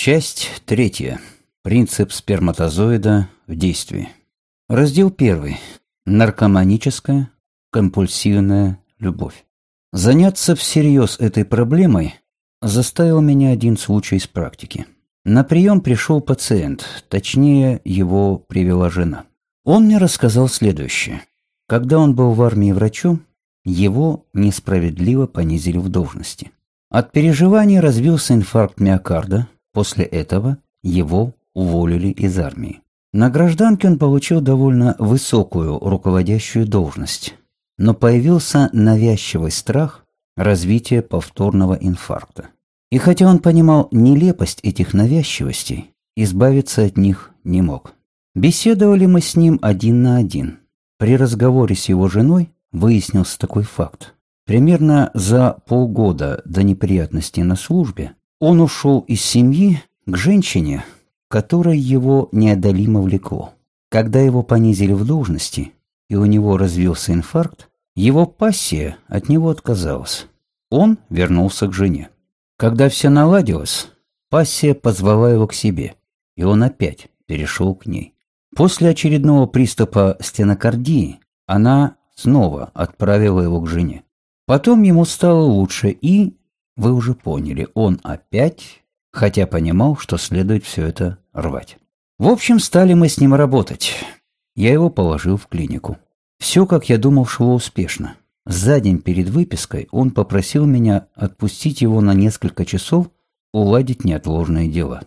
Часть третья. Принцип сперматозоида в действии. Раздел первый. Наркоманическая, компульсивная любовь. Заняться всерьез этой проблемой заставил меня один случай из практики. На прием пришел пациент, точнее, его привела жена. Он мне рассказал следующее. Когда он был в армии врачом, его несправедливо понизили в должности. От переживаний развился инфаркт миокарда, после этого его уволили из армии. На гражданке он получил довольно высокую руководящую должность, но появился навязчивый страх развития повторного инфаркта. И хотя он понимал нелепость этих навязчивостей, избавиться от них не мог. Беседовали мы с ним один на один. При разговоре с его женой выяснился такой факт. Примерно за полгода до неприятностей на службе он ушел из семьи к женщине, которой его неодолимо влекло. Когда его понизили в должности, и у него развился инфаркт, его пассия от него отказалась. Он вернулся к жене. Когда все наладилось, пассия позвала его к себе, и он опять перешел к ней. После очередного приступа стенокардии она снова отправила его к жене. Потом ему стало лучше, и, вы уже поняли, он опять, хотя понимал, что следует все это рвать. В общем, стали мы с ним работать. Я его положил в клинику. Все, как я думал, шло успешно. За день перед выпиской он попросил меня отпустить его на несколько часов, уладить неотложные дела.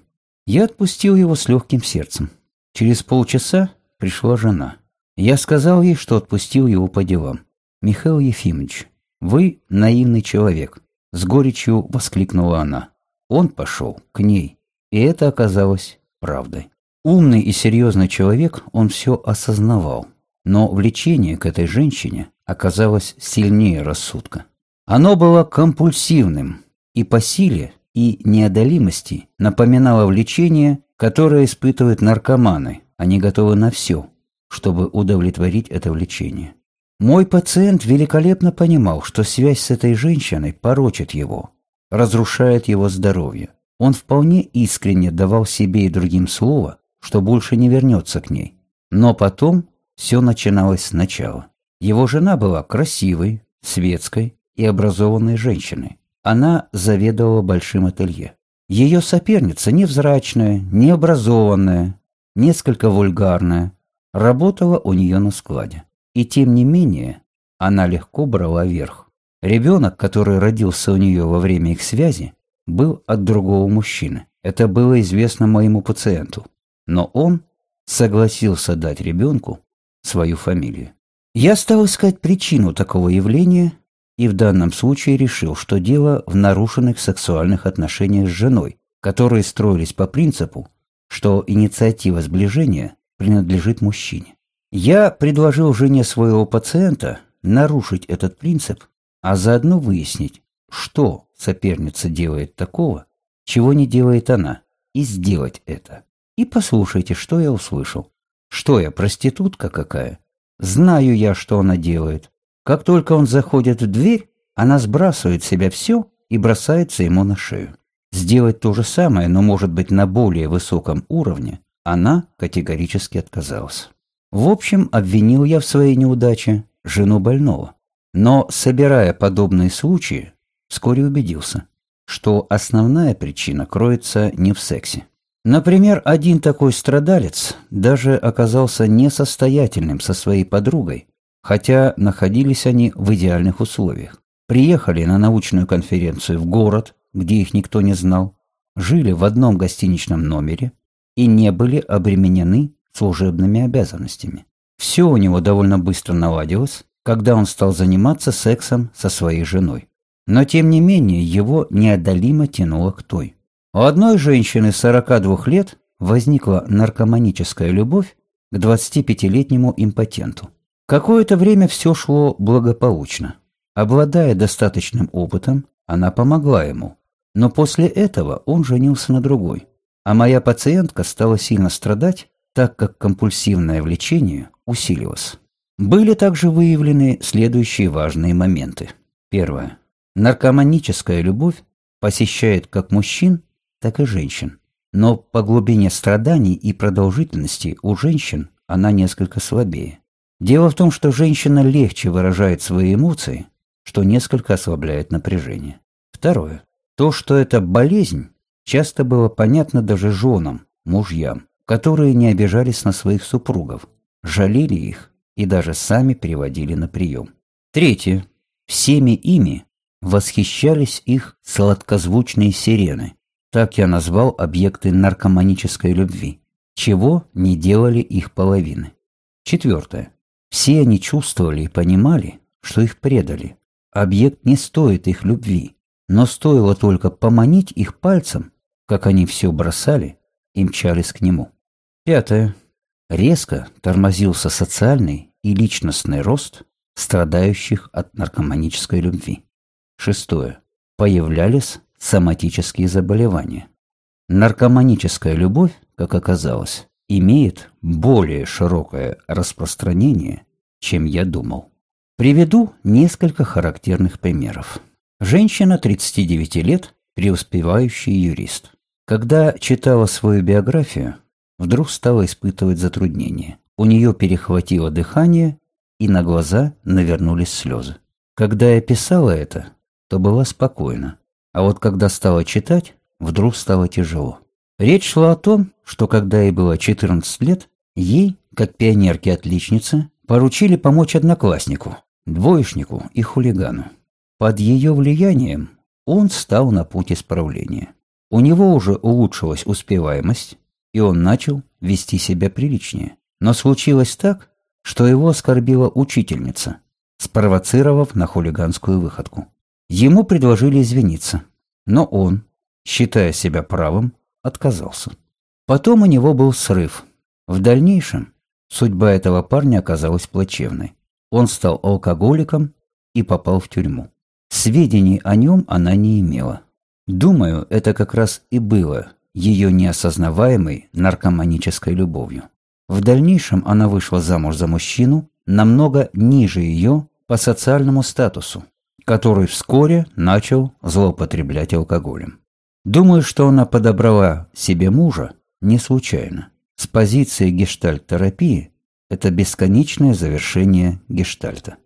Я отпустил его с легким сердцем. Через полчаса пришла жена. Я сказал ей, что отпустил его по делам. «Михаил Ефимович, вы наивный человек», — с горечью воскликнула она. Он пошел к ней, и это оказалось правдой. Умный и серьезный человек, он все осознавал, но влечение к этой женщине оказалось сильнее рассудка. Оно было компульсивным, и по силе, и неодолимости напоминало влечение, которое испытывают наркоманы, они готовы на все, чтобы удовлетворить это влечение. Мой пациент великолепно понимал, что связь с этой женщиной порочит его, разрушает его здоровье. Он вполне искренне давал себе и другим слово, что больше не вернется к ней. Но потом все начиналось сначала. Его жена была красивой, светской и образованной женщиной. Она заведовала большим ателье. Ее соперница невзрачная, необразованная, несколько вульгарная, работала у нее на складе. И тем не менее, она легко брала верх. Ребенок, который родился у нее во время их связи, был от другого мужчины. Это было известно моему пациенту. Но он согласился дать ребенку свою фамилию. Я стал искать причину такого явления и в данном случае решил, что дело в нарушенных сексуальных отношениях с женой, которые строились по принципу, что инициатива сближения принадлежит мужчине. Я предложил жене своего пациента нарушить этот принцип, а заодно выяснить, что соперница делает такого, чего не делает она, и сделать это. И послушайте, что я услышал. Что я, проститутка какая? Знаю я, что она делает. Как только он заходит в дверь, она сбрасывает с себя все и бросается ему на шею. Сделать то же самое, но, может быть, на более высоком уровне, она категорически отказалась. В общем, обвинил я в своей неудаче жену больного. Но, собирая подобные случаи, вскоре убедился, что основная причина кроется не в сексе. Например, один такой страдалец даже оказался несостоятельным со своей подругой, хотя находились они в идеальных условиях. Приехали на научную конференцию в город, где их никто не знал, жили в одном гостиничном номере и не были обременены служебными обязанностями. Все у него довольно быстро наладилось, когда он стал заниматься сексом со своей женой. Но тем не менее его неодолимо тянуло к той. У одной женщины 42 лет возникла наркоманическая любовь к 25-летнему импотенту. Какое-то время все шло благополучно. Обладая достаточным опытом, она помогла ему. Но после этого он женился на другой. А моя пациентка стала сильно страдать, так как компульсивное влечение усилилось. Были также выявлены следующие важные моменты. Первое. Наркоманическая любовь посещает как мужчин, так и женщин. но по глубине страданий и продолжительности у женщин она несколько слабее. Дело в том, что женщина легче выражает свои эмоции, что несколько ослабляет напряжение. Второе. То, что это болезнь, часто было понятно даже женам, мужьям, которые не обижались на своих супругов, жалели их и даже сами приводили на прием. Третье. Всеми ими восхищались их сладкозвучные сирены. Так я назвал объекты наркоманической любви, чего не делали их половины. Четвертое. Все они чувствовали и понимали, что их предали. Объект не стоит их любви, но стоило только поманить их пальцем, как они все бросали и мчались к нему. Пятое. Резко тормозился социальный и личностный рост страдающих от наркоманической любви. Шестое. Появлялись соматические заболевания. Наркоманическая любовь, как оказалось, имеет более широкое распространение, чем я думал. Приведу несколько характерных примеров. Женщина 39 лет, преуспевающий юрист. Когда читала свою биографию, вдруг стала испытывать затруднения. У нее перехватило дыхание, и на глаза навернулись слезы. Когда я писала это, то была спокойна, а вот когда стала читать, вдруг стало тяжело. Речь шла о том, что когда ей было 14 лет, ей, как пионерке-отличнице, поручили помочь однокласснику, двоечнику и хулигану. Под ее влиянием он стал на путь исправления. У него уже улучшилась успеваемость, и он начал вести себя приличнее. Но случилось так, что его оскорбила учительница, спровоцировав на хулиганскую выходку. Ему предложили извиниться, но он, считая себя правым, отказался. Потом у него был срыв. В дальнейшем судьба этого парня оказалась плачевной. Он стал алкоголиком и попал в тюрьму. Сведений о нем она не имела. Думаю, это как раз и было ее неосознаваемой наркоманической любовью. В дальнейшем она вышла замуж за мужчину намного ниже ее по социальному статусу, который вскоре начал злоупотреблять алкоголем. Думаю, что она подобрала себе мужа не случайно. С позиции гештальт-терапии это бесконечное завершение гештальта.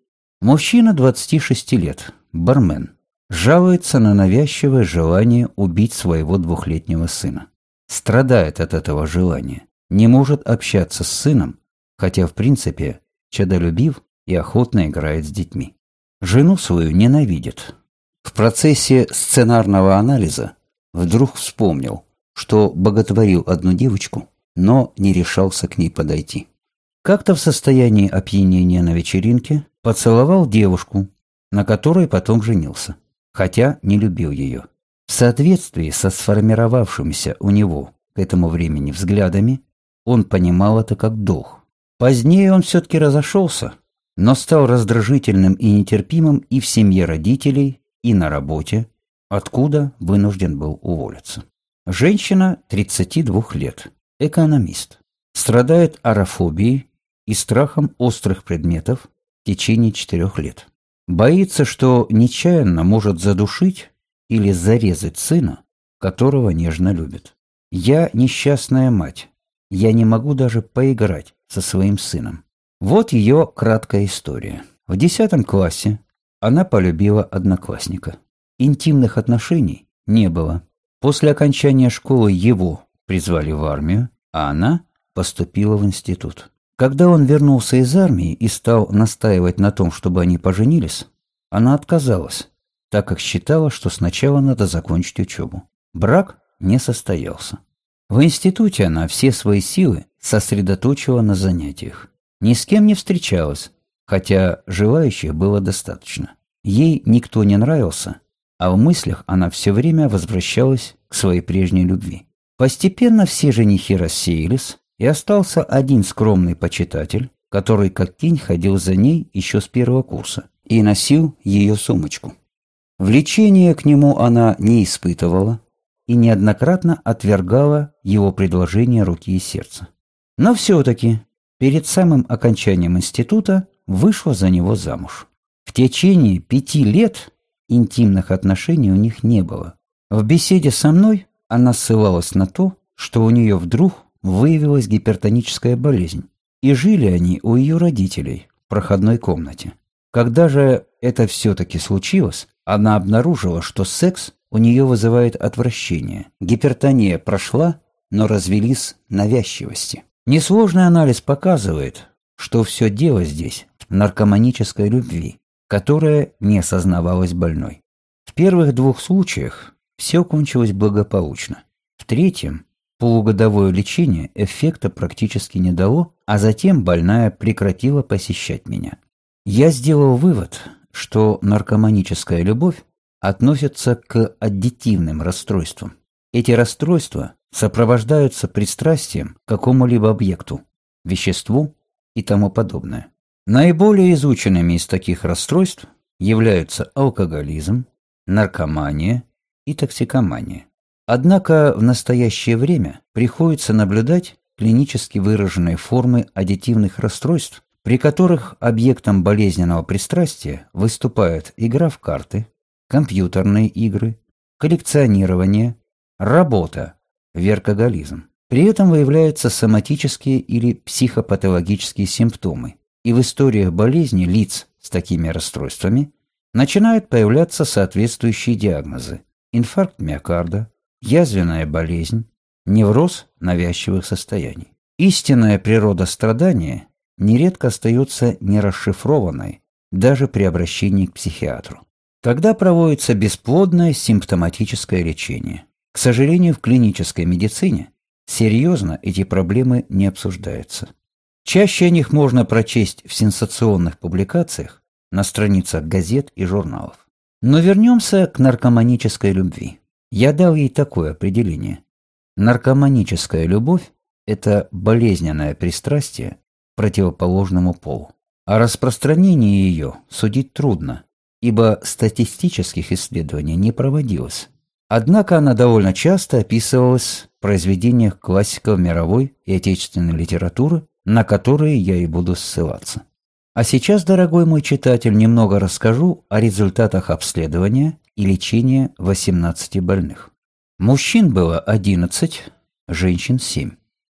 Мужчина 26 лет, бармен, жалуется на навязчивое желание убить своего двухлетнего сына. Страдает от этого желания, не может общаться с сыном, хотя в принципе чадолюбив и охотно играет с детьми. Жену свою ненавидит. В процессе сценарного анализа вдруг вспомнил, что боготворил одну девочку, но не решался к ней подойти. Как-то в состоянии опьянения на вечеринке поцеловал девушку, на которой потом женился, хотя не любил ее. В соответствии со сформировавшимися у него к этому времени взглядами, он понимал это как долг. Позднее он все-таки разошелся, но стал раздражительным и нетерпимым и в семье родителей, и на работе, откуда вынужден был уволиться. Женщина 32 лет, экономист, страдает аэрофобией и страхом острых предметов в течение четырех лет. Боится, что нечаянно может задушить или зарезать сына, которого нежно любит. Я несчастная мать. Я не могу даже поиграть со своим сыном. Вот ее краткая история. В десятом классе она полюбила одноклассника. Интимных отношений не было. После окончания школы его призвали в армию, а она поступила в институт. Когда он вернулся из армии и стал настаивать на том, чтобы они поженились, она отказалась, так как считала, что сначала надо закончить учебу. Брак не состоялся. В институте она все свои силы сосредоточила на занятиях. Ни с кем не встречалась, хотя желающих было достаточно. Ей никто не нравился, а в мыслях она все время возвращалась к своей прежней любви. Постепенно все женихи рассеялись, и остался один скромный почитатель, который как тень ходил за ней еще с первого курса и носил ее сумочку. Влечение к нему она не испытывала и неоднократно отвергала его предложение руки и сердца. Но все-таки перед самым окончанием института вышла за него замуж. В течение пяти лет интимных отношений у них не было. В беседе со мной она ссылалась на то, что у нее вдруг выявилась гипертоническая болезнь, и жили они у ее родителей в проходной комнате. Когда же это все-таки случилось, она обнаружила, что секс у нее вызывает отвращение. Гипертония прошла, но развелись навязчивости. Несложный анализ показывает, что все дело здесь в наркоманической любви, которая не осознавалась больной. В первых двух случаях все кончилось благополучно. В третьем полугодовое лечение эффекта практически не дало, а затем больная прекратила посещать меня. Я сделал вывод, что наркоманическая любовь относится к аддитивным расстройствам. Эти расстройства сопровождаются пристрастием к какому-либо объекту, веществу и тому подобное. Наиболее изученными из таких расстройств являются алкоголизм, наркомания и токсикомания. Однако в настоящее время приходится наблюдать клинически выраженные формы аддитивных расстройств, при которых объектом болезненного пристрастия выступают игра в карты, компьютерные игры, коллекционирование, работа, веркоголизм. При этом выявляются соматические или психопатологические симптомы, и в историях болезни лиц с такими расстройствами начинают появляться соответствующие диагнозы – инфаркт миокарда, язвенная болезнь, невроз навязчивых состояний. Истинная природа страдания нередко остается нерасшифрованной даже при обращении к психиатру. Тогда проводится бесплодное симптоматическое лечение. К сожалению, в клинической медицине серьезно эти проблемы не обсуждаются. Чаще о них можно прочесть в сенсационных публикациях, на страницах газет и журналов. Но вернемся к наркоманической любви. Я дал ей такое определение. Наркоманическая любовь – это болезненное пристрастие противоположному полу. О распространении ее судить трудно, ибо статистических исследований не проводилось. Однако она довольно часто описывалась в произведениях классиков мировой и отечественной литературы, на которые я и буду ссылаться. А сейчас, дорогой мой читатель, немного расскажу о результатах обследования и лечения 18 больных. Мужчин было 11, женщин 7.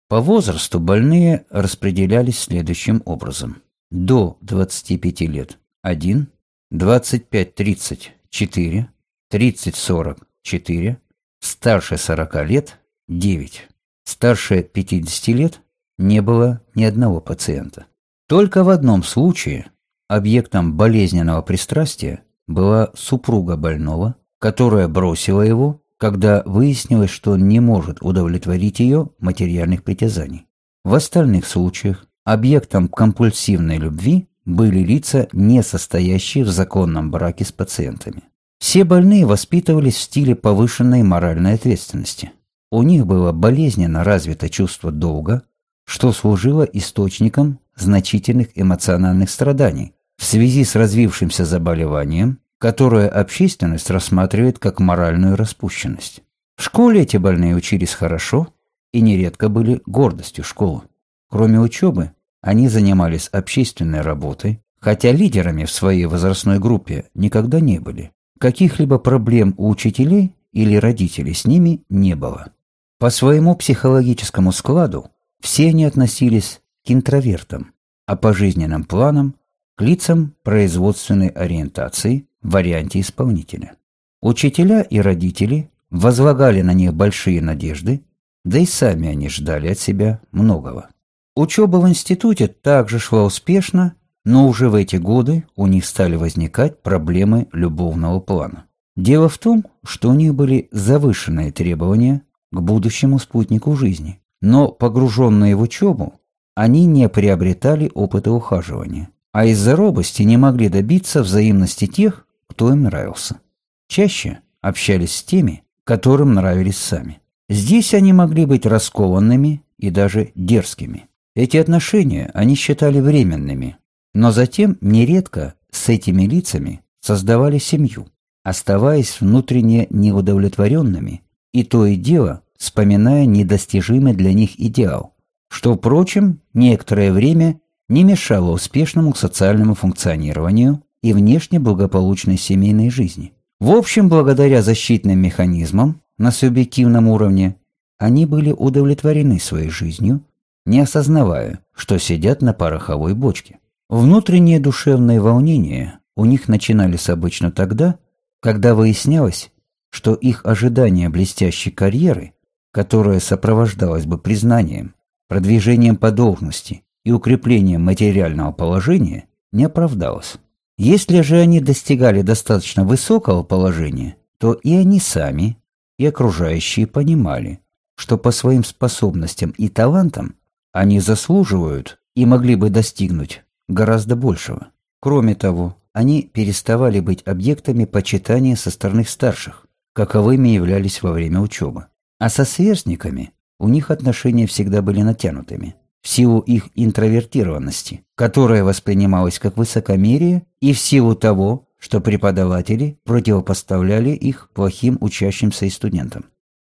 По возрасту больные распределялись следующим образом. До 25 лет – 1, 25-30 – 4, 30-40 – 4, старше 40 лет – 9. Старше 50 лет не было ни одного пациента. Только в одном случае объектом болезненного пристрастия была супруга больного, которая бросила его, когда выяснилось, что он не может удовлетворить ее материальных притязаний. В остальных случаях объектом компульсивной любви были лица, не состоящие в законном браке с пациентами. Все больные воспитывались в стиле повышенной моральной ответственности. У них было болезненно развито чувство долга, что служило источником значительных эмоциональных страданий в связи с развившимся заболеванием, которое общественность рассматривает как моральную распущенность. В школе эти больные учились хорошо и нередко были гордостью школы. Кроме учебы, они занимались общественной работой, хотя лидерами в своей возрастной группе никогда не были. Каких-либо проблем у учителей или родителей с ними не было. По своему психологическому складу все они относились к интровертам, а по жизненным планам к лицам производственной ориентации в варианте исполнителя. Учителя и родители возлагали на них большие надежды, да и сами они ждали от себя многого. Учеба в институте также шла успешно, но уже в эти годы у них стали возникать проблемы любовного плана. Дело в том, что у них были завышенные требования к будущему спутнику жизни, но погруженные в учебу, они не приобретали опыта ухаживания, а из-за робости не могли добиться взаимности тех, кто им нравился. Чаще общались с теми, которым нравились сами. Здесь они могли быть раскованными и даже дерзкими. Эти отношения они считали временными, но затем нередко с этими лицами создавали семью, оставаясь внутренне неудовлетворенными и то и дело вспоминая недостижимый для них идеал, что, впрочем, некоторое время не мешало успешному социальному функционированию и внешне благополучной семейной жизни. В общем, благодаря защитным механизмам на субъективном уровне, они были удовлетворены своей жизнью, не осознавая, что сидят на пороховой бочке. Внутренние душевные волнения у них начинались обычно тогда, когда выяснялось, что их ожидание блестящей карьеры, которая сопровождалась бы признанием, продвижением по должности и укреплением материального положения, не оправдалось. Если же они достигали достаточно высокого положения, то и они сами, и окружающие понимали, что по своим способностям и талантам они заслуживают и могли бы достигнуть гораздо большего. Кроме того, они переставали быть объектами почитания со стороны старших, каковыми являлись во время учебы. А со сверстниками у них отношения всегда были натянутыми, в силу их интровертированности, которая воспринималась как высокомерие, и в силу того, что преподаватели противопоставляли их плохим учащимся и студентам.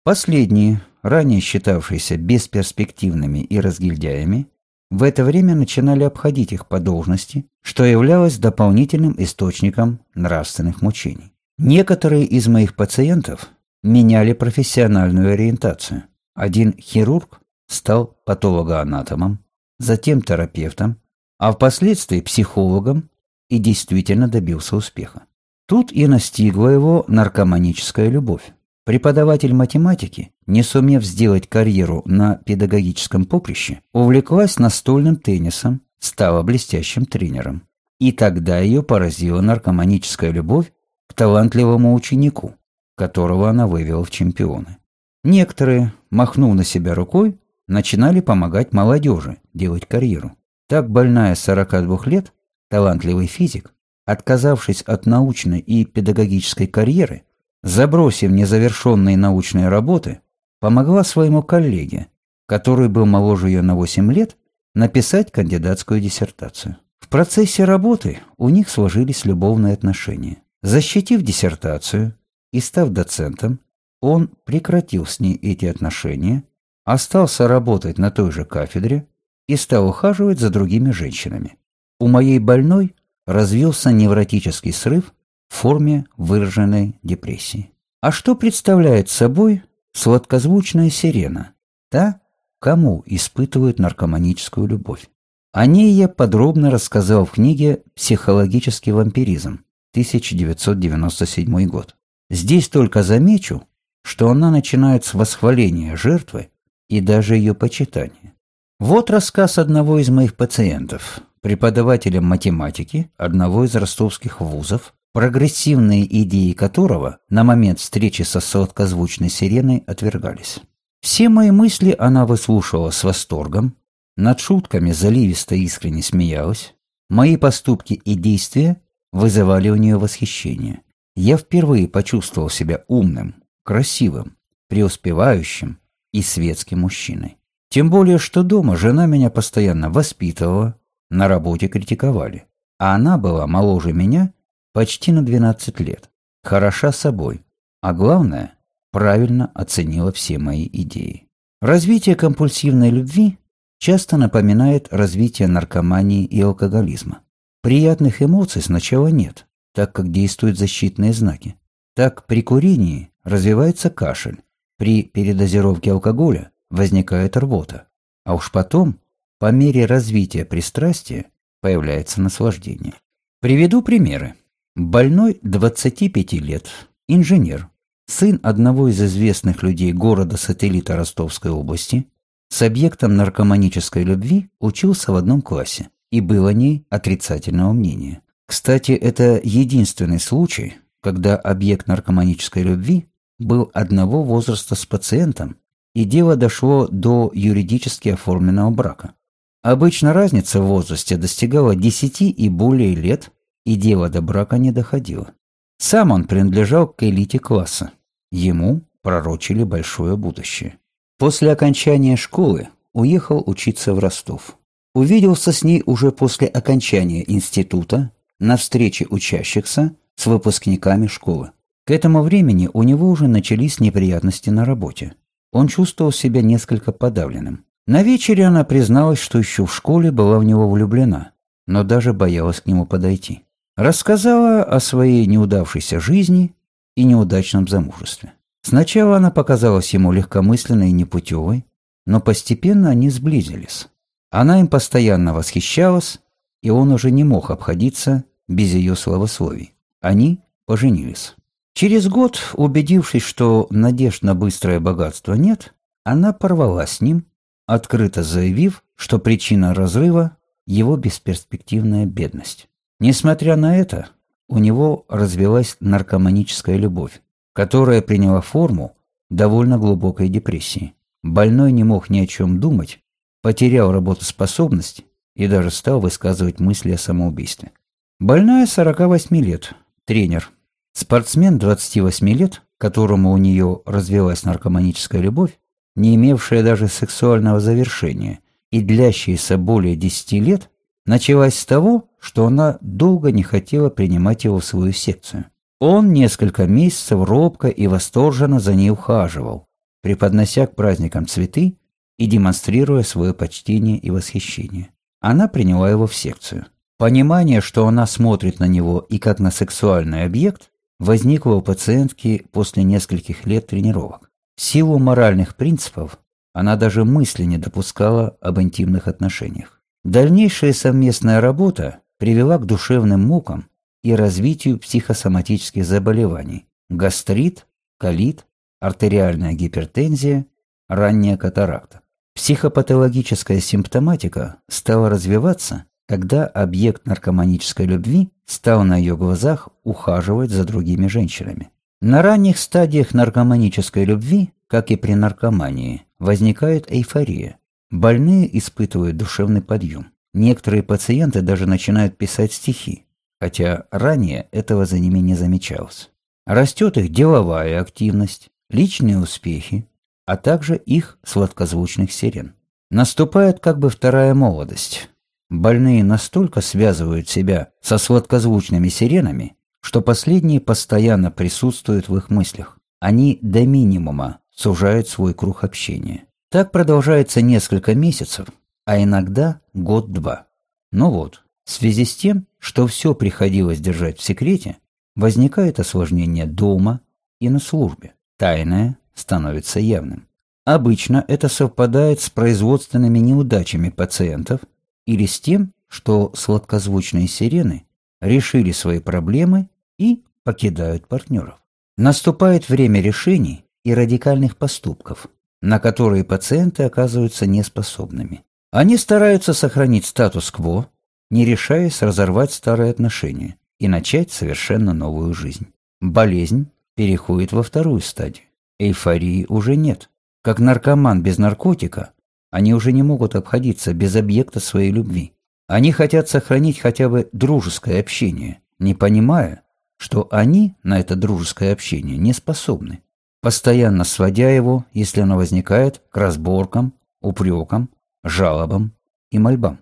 Последние, ранее считавшиеся бесперспективными и разгильдяями, в это время начинали обходить их по должности, что являлось дополнительным источником нравственных мучений. Некоторые из моих пациентов меняли профессиональную ориентацию. Один хирург стал патологоанатомом, затем терапевтом, а впоследствии психологом и действительно добился успеха. Тут и настигла его наркоманическая любовь. Преподаватель математики, не сумев сделать карьеру на педагогическом поприще, увлеклась настольным теннисом, стала блестящим тренером. И тогда ее поразила наркоманическая любовь к талантливому ученику, которого она вывела в чемпионы. Некоторые, махнув на себя рукой, начинали помогать молодежи делать карьеру. Так больная 42 лет, талантливый физик, отказавшись от научной и педагогической карьеры, забросив незавершенные научные работы, помогла своему коллеге, который был моложе ее на 8 лет, написать кандидатскую диссертацию. В процессе работы у них сложились любовные отношения. Защитив диссертацию и став доцентом, он прекратил с ней эти отношения, остался работать на той же кафедре и стал ухаживать за другими женщинами. У моей больной развился невротический срыв в форме выраженной депрессии. А что представляет собой сладкозвучная сирена? Та, кому испытывают наркоманическую любовь. О ней я подробно рассказал в книге «Психологический вампиризм» 1997 год. Здесь только замечу, что она начинает с восхваления жертвы и даже ее почитания. Вот рассказ одного из моих пациентов, преподавателя математики одного из ростовских вузов, прогрессивные идеи которого на момент встречи со сладкозвучной сиреной отвергались. Все мои мысли она выслушала с восторгом, над шутками заливисто искренне смеялась, мои поступки и действия вызывали у нее восхищение. Я впервые почувствовал себя умным, красивым, преуспевающим и светским мужчиной. Тем более, что дома жена меня постоянно воспитывала, на работе критиковали, а она была моложе меня почти на 12 лет, хороша собой, а главное, правильно оценила все мои идеи. Развитие компульсивной любви часто напоминает развитие наркомании и алкоголизма. Приятных эмоций сначала нет, так как действуют защитные знаки. Так при курении развивается кашель, при передозировке алкоголя возникает рвота, а уж потом, по мере развития пристрастия, появляется наслаждение. Приведу примеры. Больной 25 лет, инженер, сын одного из известных людей города-сателлита Ростовской области, с объектом наркоманической любви учился в одном классе и был о ней отрицательного мнения. Кстати, это единственный случай, когда объект наркоманической любви был одного возраста с пациентом, и дело дошло до юридически оформленного брака. Обычно разница в возрасте достигала 10 и более лет, и дело до брака не доходило. Сам он принадлежал к элите класса. Ему пророчили большое будущее. После окончания школы уехал учиться в Ростов. Увиделся с ней уже после окончания института на встрече учащихся с выпускниками школы. К этому времени у него уже начались неприятности на работе. Он чувствовал себя несколько подавленным. На вечере она призналась, что еще в школе была в него влюблена, но даже боялась к нему подойти. Рассказала о своей неудавшейся жизни и неудачном замужестве. Сначала она показалась ему легкомысленной и непутевой, но постепенно они сблизились. Она им постоянно восхищалась, и он уже не мог обходиться без ее словословий. Они поженились. Через год, убедившись, что надежд на быстрое богатство нет, она порвала с ним, открыто заявив, что причина разрыва – его бесперспективная бедность. Несмотря на это, у него развилась наркоманическая любовь, которая приняла форму довольно глубокой депрессии. Больной не мог ни о чем думать, потерял работоспособность и даже стал высказывать мысли о самоубийстве. Больная 48 лет, тренер. Спортсмен 28 лет, которому у нее развилась наркоманическая любовь, не имевшая даже сексуального завершения и длящаяся более 10 лет, началась с того, что она долго не хотела принимать его в свою секцию. Он несколько месяцев робко и восторженно за ней ухаживал, преподнося к праздникам цветы и демонстрируя свое почтение и восхищение. Она приняла его в секцию. Понимание, что она смотрит на него и как на сексуальный объект, возникло у пациентки после нескольких лет тренировок. В силу моральных принципов она даже мысли не допускала об интимных отношениях. Дальнейшая совместная работа привела к душевным мукам и развитию психосоматических заболеваний – гастрит, колит, артериальная гипертензия, ранняя катаракта. Психопатологическая симптоматика стала развиваться, когда объект наркоманической любви стал на ее глазах ухаживать за другими женщинами. На ранних стадиях наркоманической любви, как и при наркомании, возникает эйфория. Больные испытывают душевный подъем. Некоторые пациенты даже начинают писать стихи, хотя ранее этого за ними не замечалось. Растет их деловая активность, личные успехи, а также их сладкозвучных сирен. Наступает как бы вторая молодость. Больные настолько связывают себя со сладкозвучными сиренами, что последние постоянно присутствуют в их мыслях. Они до минимума сужают свой круг общения. Так продолжается несколько месяцев, а иногда год-два. Но вот, в связи с тем, что все приходилось держать в секрете, возникает осложнение дома и на службе. Тайное становится явным. Обычно это совпадает с производственными неудачами пациентов или с тем, что сладкозвучные сирены решили свои проблемы и покидают партнеров. Наступает время решений и радикальных поступков, на которые пациенты оказываются неспособными. Они стараются сохранить статус-кво, не решаясь разорвать старые отношения и начать совершенно новую жизнь. Болезнь переходит во вторую стадию. Эйфории уже нет. Как наркоман без наркотика, они уже не могут обходиться без объекта своей любви. Они хотят сохранить хотя бы дружеское общение, не понимая, что они на это дружеское общение не способны, постоянно сводя его, если оно возникает, к разборкам, упрекам, жалобам и мольбам.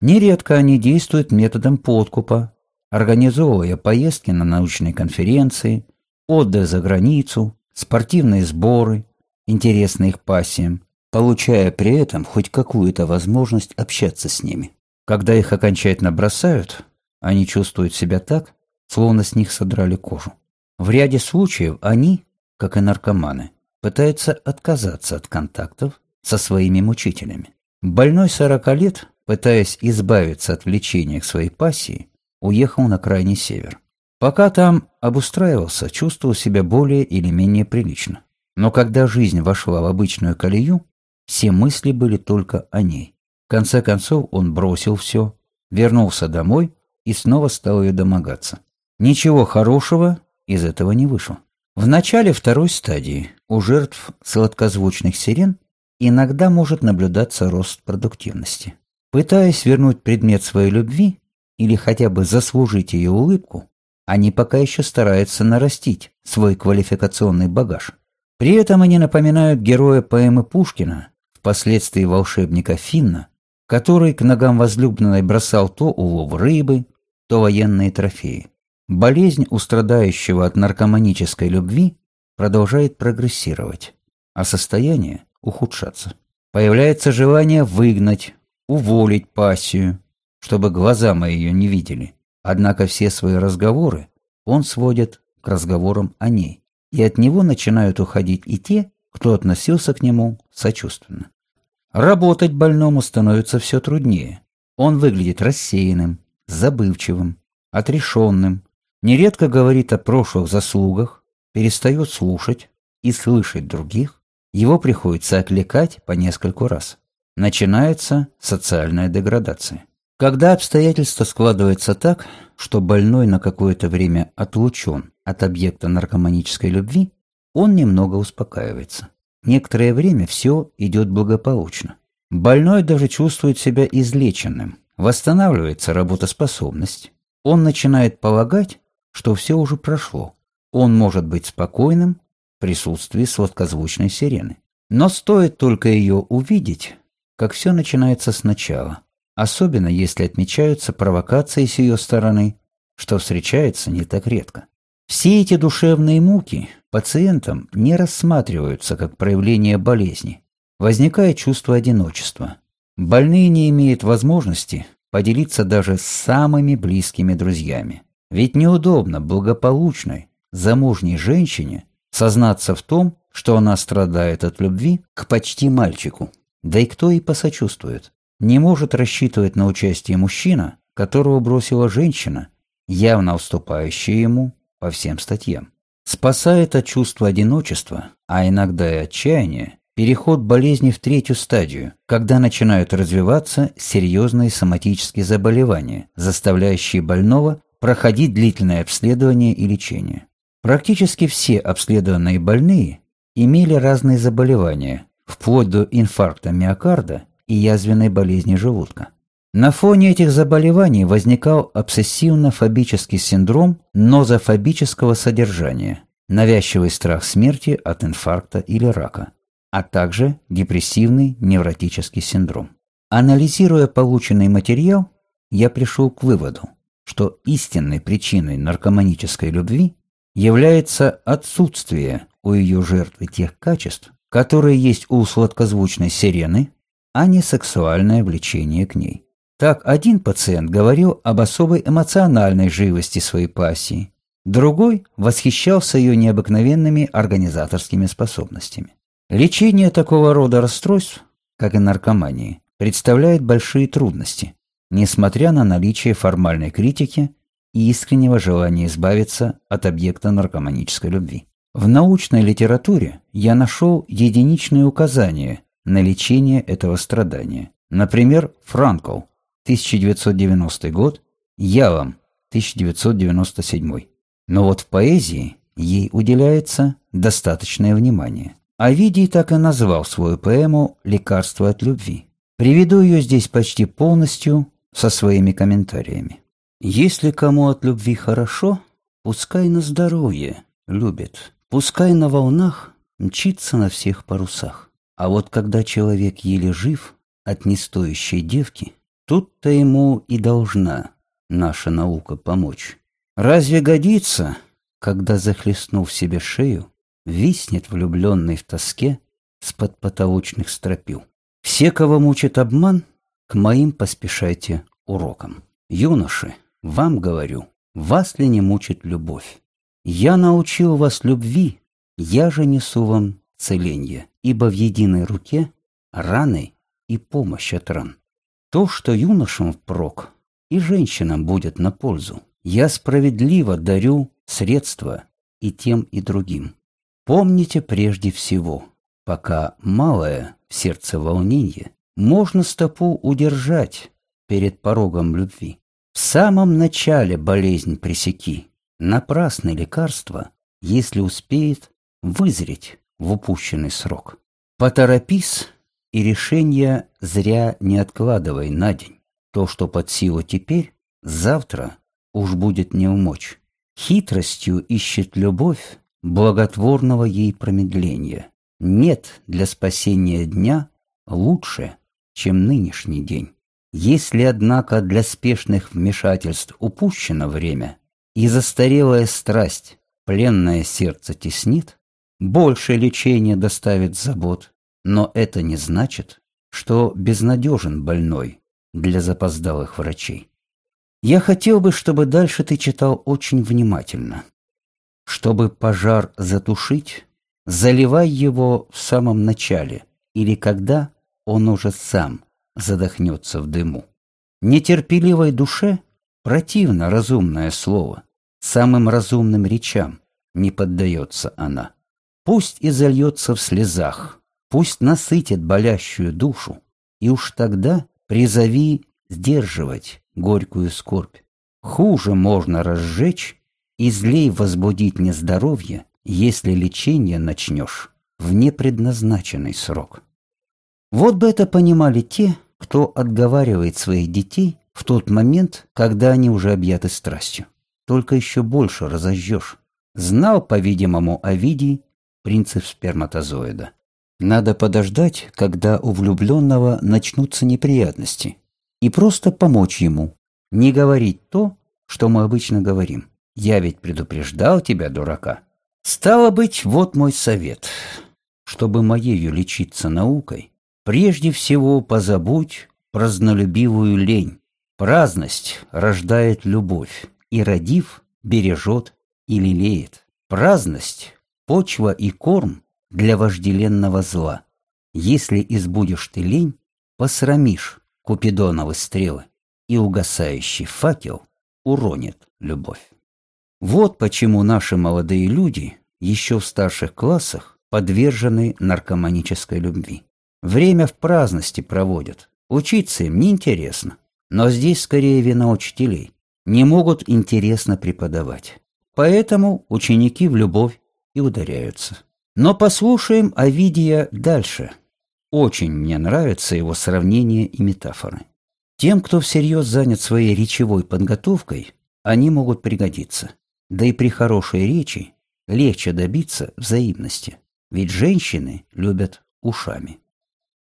Нередко они действуют методом подкупа, организовывая поездки на научные конференции, отдых за границу, спортивные сборы, интересные их пассиям, получая при этом хоть какую-то возможность общаться с ними. Когда их окончательно бросают, они чувствуют себя так, словно с них содрали кожу. В ряде случаев они, как и наркоманы, пытаются отказаться от контактов со своими мучителями. Больной 40 лет, пытаясь избавиться от влечения к своей пассии, уехал на крайний север. Пока там обустраивался, чувствовал себя более или менее прилично. Но когда жизнь вошла в обычную колею, все мысли были только о ней. В конце концов он бросил все, вернулся домой и снова стал ее домогаться. Ничего хорошего из этого не вышло. В начале второй стадии у жертв сладкозвучных сирен иногда может наблюдаться рост продуктивности. Пытаясь вернуть предмет своей любви или хотя бы заслужить ее улыбку, они пока еще стараются нарастить свой квалификационный багаж. При этом они напоминают героя поэмы Пушкина, впоследствии волшебника Финна, который к ногам возлюбленной бросал то улов рыбы, то военные трофеи. Болезнь у страдающего от наркоманической любви продолжает прогрессировать, а состояние ухудшаться. Появляется желание выгнать, уволить пассию, чтобы глаза мои ее не видели. Однако все свои разговоры он сводит к разговорам о ней. и от него начинают уходить и те, кто относился к нему сочувственно. Работать больному становится все труднее. Он выглядит рассеянным, забывчивым, отрешенным, нередко говорит о прошлых заслугах, перестает слушать и слышать других, его приходится окликать по нескольку раз. Начинается социальная деградация. Когда обстоятельства складываются так, что больной на какое-то время отлучен от объекта наркоманической любви, он немного успокаивается. Некоторое время все идет благополучно. Больной даже чувствует себя излеченным, восстанавливается работоспособность. Он начинает полагать, что все уже прошло. Он может быть спокойным в присутствии сладкозвучной сирены. Но стоит только ее увидеть, как все начинается сначала, особенно если отмечаются провокации с ее стороны, что встречается не так редко. Все эти душевные муки пациентам не рассматриваются как проявление болезни. Возникает чувство одиночества. Больные не имеют возможности поделиться даже с самыми близкими друзьями. Ведь неудобно благополучной, замужней женщине сознаться в том, что она страдает от любви к почти мальчику. Да и кто ей посочувствует? Не может рассчитывать на участие мужчина, которого бросила женщина, явно уступающая ему по всем статьям. Спасает от чувства одиночества, а иногда и отчаяния, переход болезни в третью стадию, когда начинают развиваться серьезные соматические заболевания, заставляющие больного проходить длительное обследование и лечение. Практически все обследованные больные имели разные заболевания, вплоть до инфаркта миокарда и язвенной болезни желудка. На фоне этих заболеваний возникал обсессивно-фобический синдром нозофобического содержания, навязчивый страх смерти от инфаркта или рака, а также депрессивный невротический синдром. Анализируя полученный материал, я пришел к выводу, что истинной причиной наркоманической любви является отсутствие у ее жертвы тех качеств, которые есть у сладкозвучной сирены, а не сексуальное влечение к ней. Так один пациент говорил об особой эмоциональной живости своей пассии, другой восхищался ее необыкновенными организаторскими способностями. Лечение такого рода расстройств, как и наркомании, представляет большие трудности, несмотря на наличие формальной критики и искреннего желания избавиться от объекта наркоманической любви. В научной литературе я нашел единичные указания на лечение этого страдания. Например, Франкл, 1990 год, Ялом, 1997. Но вот в поэзии ей уделяется достаточное внимание. Овидий так и назвал свою поэму «Лекарство от любви». Приведу ее здесь почти полностью со своими комментариями. «Если кому от любви хорошо, пускай на здоровье любит, пускай на волнах мчится на всех парусах. А вот когда человек еле жив от нестоящей девки, Тут-то ему и должна наша наука помочь. Разве годится, когда, захлестнув себе шею, виснет влюбленный в тоске с-под потолочных стропил? Все, кого мучит обман, к моим поспешайте урокам. Юноши, вам говорю, вас ли не мучит любовь? Я научил вас любви, я же несу вам целенье, ибо в единой руке раны и помощь от ран. То, что юношам впрок, и женщинам будет на пользу. Я справедливо дарю средства и тем, и другим. Помните прежде всего, пока малое в сердце волнение, можно стопу удержать перед порогом любви. В самом начале болезнь пресеки, напрасное лекарство, если успеет вызреть в упущенный срок. Поторопись и решение зря не откладывай на день. То, что под силу теперь, завтра уж будет не умочь. Хитростью ищет любовь благотворного ей промедления. Нет для спасения дня лучше, чем нынешний день. Если, однако, для спешных вмешательств упущено время, и застарелая страсть пленное сердце теснит, больше лечения доставит забот, но это не значит, что безнадежен больной для запоздалых врачей. Я хотел бы, чтобы дальше ты читал очень внимательно. Чтобы пожар затушить, заливай его в самом начале или когда он уже сам задохнется в дыму. Нетерпеливой душе противно разумное слово, самым разумным речам не поддается она. Пусть и зальется в слезах, пусть насытит болящую душу, и уж тогда призови сдерживать горькую скорбь. Хуже можно разжечь и злей возбудить нездоровье, если лечение начнешь в непредназначенный срок. Вот бы это понимали те, кто отговаривает своих детей в тот момент, когда они уже объяты страстью. Только еще больше разожжешь. Знал, по-видимому, Овидий принцип сперматозоида. Надо подождать, когда у влюбленного начнутся неприятности, и просто помочь ему, не говорить то, что мы обычно говорим. Я ведь предупреждал тебя, дурака. Стало быть, вот мой совет. Чтобы моею лечиться наукой, прежде всего позабудь празднолюбивую лень. Праздность рождает любовь, и, родив, бережет и лелеет. Праздность — почва и корм для вожделенного зла. Если избудешь ты лень, посрамишь купидоновы стрелы и угасающий факел уронит любовь. Вот почему наши молодые люди еще в старших классах подвержены наркоманической любви. Время в праздности проводят. Учиться им неинтересно. Но здесь скорее вина учителей. Не могут интересно преподавать. Поэтому ученики в любовь и ударяются. Но послушаем Овидия дальше. Очень мне нравятся его сравнения и метафоры. Тем, кто всерьез занят своей речевой подготовкой, они могут пригодиться. Да и при хорошей речи легче добиться взаимности, ведь женщины любят ушами.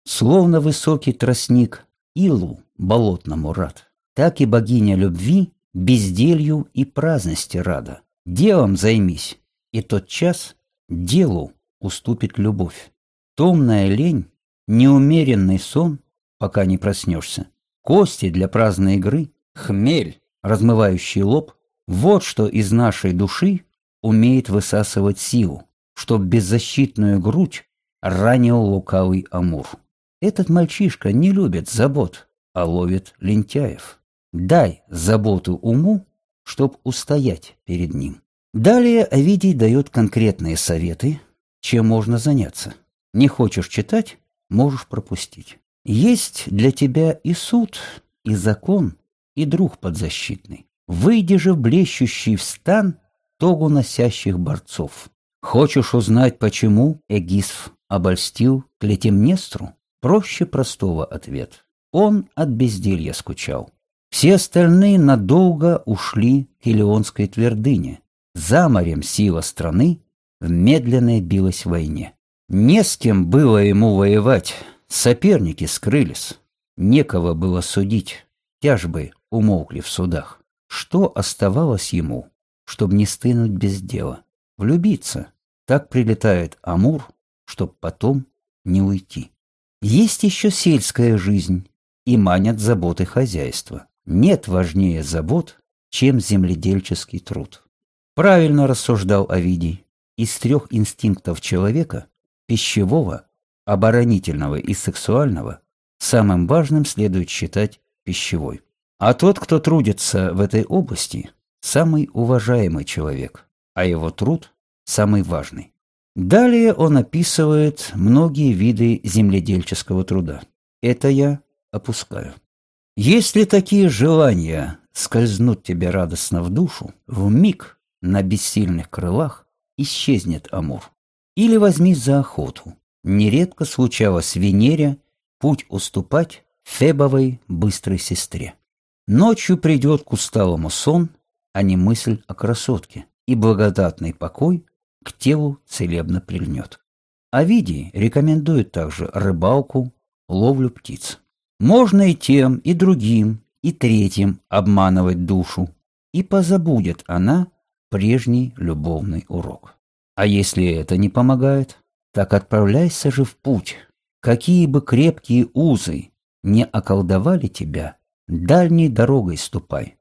Словно высокий тростник Илу болотному рад, так и богиня любви безделью и праздности рада. Делом займись, и тот час делу уступит любовь. Томная лень, неумеренный сон, пока не проснешься, Кости для праздной игры, хмель, размывающий лоб — вот что из нашей души умеет высасывать силу, чтоб беззащитную грудь ранил лукавый амур. Этот мальчишка не любит забот, а ловит лентяев. Дай заботу уму, чтоб устоять перед ним. Далее Овидий дает конкретные советы, чем можно заняться. Не хочешь читать — можешь пропустить. Есть для тебя и суд, и закон, и друг подзащитный. Выйди же в блещущий в стан тогу носящих борцов. Хочешь узнать, почему Эгисф обольстил Клетимнестру? Проще простого ответ. Он от безделья скучал. Все остальные надолго ушли к Илионской твердыне. За морем сила страны в медленной билась войне. Не с кем было ему воевать, Соперники скрылись, некого было судить, тяжбы умолкли в судах. Что оставалось ему, чтобы не стынуть без дела? Влюбиться. Так прилетает Амур, чтоб потом не уйти. Есть еще сельская жизнь, и манят заботы хозяйства. Нет важнее забот, чем земледельческий труд. Правильно рассуждал Овидий. Из трех инстинктов человека, пищевого, оборонительного и сексуального, самым важным следует считать пищевой. А тот, кто трудится в этой области, самый уважаемый человек, а его труд самый важный. Далее он описывает многие виды земледельческого труда. Это я опускаю. Если такие желания скользнут тебе радостно в душу, в миг на бессильных крылах исчезнет Амур. Или возьми за охоту, нередко случалось Венере путь уступать Фебовой быстрой сестре. Ночью придет к усталому сон, а не мысль о красотке, и благодатный покой к телу целебно прильнет. Овидий рекомендует также рыбалку, ловлю птиц. Можно и тем, и другим, и третьим обманывать душу, и позабудет она прежний любовный урок. А если это не помогает, так отправляйся же в путь. Какие бы крепкие узы не околдовали тебя, дальней дорогой ступай.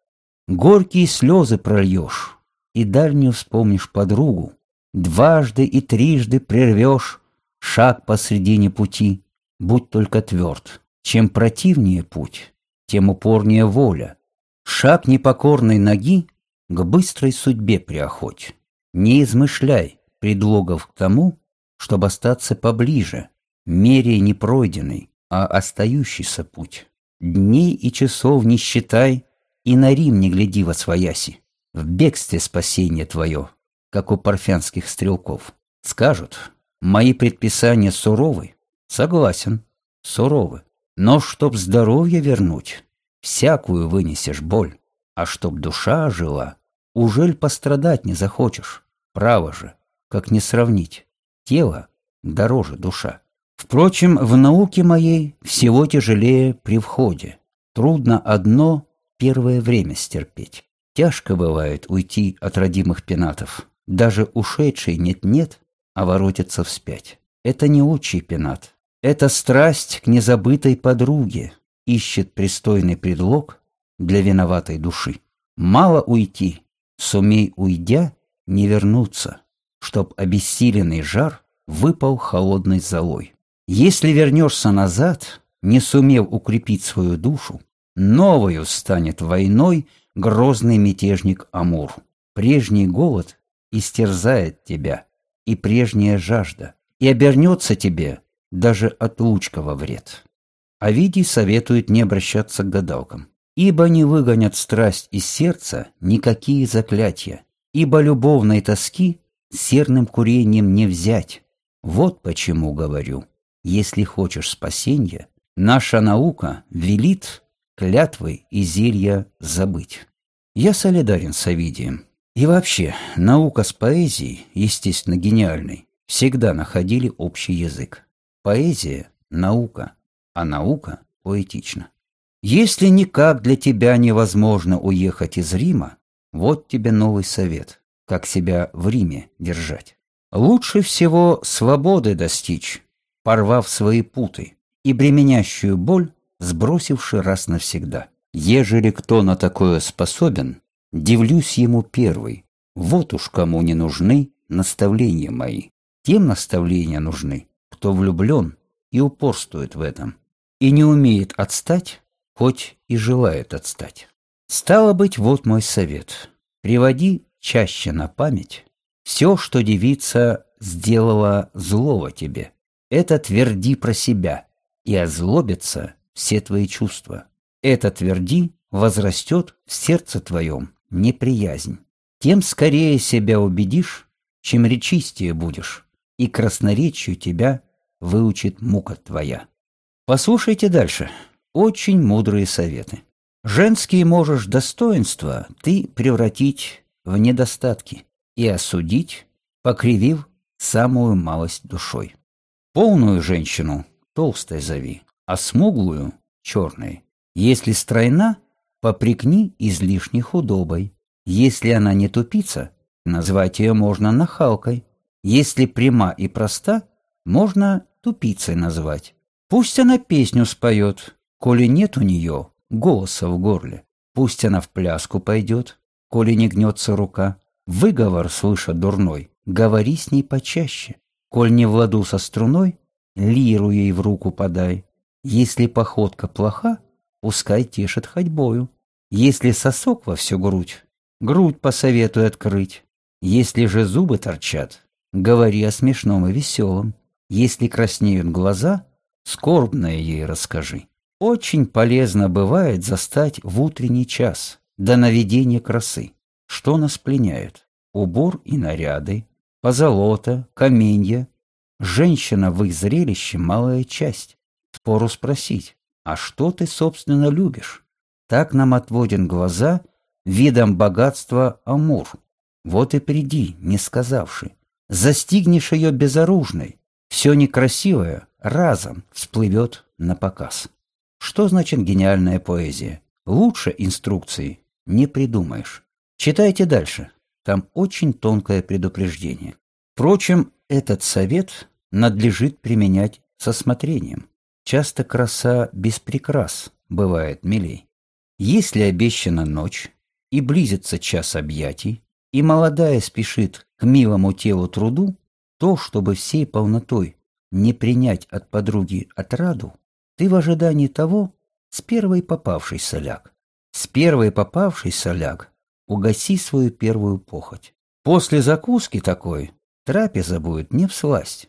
Горькие слезы прольешь, и дальнюю вспомнишь подругу, дважды и трижды прервешь шаг посредине пути, будь только тверд. Чем противнее путь, тем упорнее воля. Шаг непокорной ноги к быстрой судьбе приохоть. Не измышляй предлогов к тому, чтобы остаться поближе, мере не пройденный, а остающийся путь. Дней и часов не считай, и на Рим не гляди во свояси. В бегстве спасение твое, как у парфянских стрелков. Скажут, мои предписания суровы. Согласен, суровы. Но чтоб здоровье вернуть, всякую вынесешь боль. А чтоб душа жила, ужель пострадать не захочешь? Право же, как не сравнить. Тело дороже душа. Впрочем, в науке моей всего тяжелее при входе. Трудно одно первое время стерпеть. Тяжко бывает уйти от родимых пенатов. Даже ушедший нет-нет, а воротится вспять. Это не отчий пенат. Это страсть к незабытой подруге. Ищет пристойный предлог для виноватой души. Мало уйти, сумей уйдя, не вернуться, чтоб обессиленный жар выпал холодной золой. Если вернешься назад, не сумев укрепить свою душу, новою станет войной грозный мятежник Амур. Прежний голод истерзает тебя, и прежняя жажда, и обернется тебе даже отлучка во вред. Овидий советует не обращаться к гадалкам, ибо не выгонят страсть из сердца никакие заклятия, ибо любовной тоски серным курением не взять. Вот почему говорю, если хочешь спасения, наша наука велит клятвы и зелья забыть. Я солидарен с Овидием. И вообще, наука с поэзией, естественно, гениальной, всегда находили общий язык. Поэзия – наука, а наука – поэтична. Если никак для тебя невозможно уехать из Рима, вот тебе новый совет, как себя в Риме держать. Лучше всего свободы достичь, порвав свои путы и бременящую боль сбросивши раз навсегда. Ежели кто на такое способен, дивлюсь ему первый. Вот уж кому не нужны наставления мои. Тем наставления нужны, кто влюблен и упорствует в этом, и не умеет отстать, хоть и желает отстать. Стало быть, вот мой совет. Приводи чаще на память все, что девица сделала злого тебе. Это тверди про себя, и озлобится все твои чувства. Это тверди возрастет в сердце твоем неприязнь. Тем скорее себя убедишь, чем речистее будешь, и красноречию тебя выучит мука твоя. Послушайте дальше. Очень мудрые советы. Женские можешь достоинства ты превратить в недостатки и осудить, покривив самую малость душой. Полную женщину толстой зови, а смуглую — черной. Если стройна, попрекни излишней худобой. Если она не тупица, назвать ее можно нахалкой. Если пряма и проста, можно тупицей назвать. Пусть она песню споет, коли нет у нее голоса в горле. Пусть она в пляску пойдет, коли не гнется рука. Выговор, слыша дурной, говори с ней почаще. Коль не в ладу со струной, лиру ей в руку подай. Если походка плоха, пускай тешит ходьбою. Если сосок во всю грудь, грудь посоветуй открыть. Если же зубы торчат, говори о смешном и веселом. Если краснеют глаза, скорбное ей расскажи. Очень полезно бывает застать в утренний час до наведения красы. Что нас пленяет? Убор и наряды, позолота, каменья. Женщина в их зрелище малая часть. Спору спросить, а что ты, собственно, любишь? Так нам отводен глаза видом богатства Амур. Вот и приди, не сказавши. Застигнешь ее безоружной. Все некрасивое разом всплывет на показ. Что значит гениальная поэзия? Лучше инструкции не придумаешь. Читайте дальше. Там очень тонкое предупреждение. Впрочем, этот совет надлежит применять со смотрением. Часто краса без прикрас бывает милей. Если обещана ночь, и близится час объятий, и молодая спешит к милому телу труду, то, чтобы всей полнотой не принять от подруги отраду, ты в ожидании того с первой попавшей соляк. С первой попавшей соляк угаси свою первую похоть. После закуски такой трапеза будет не всласть.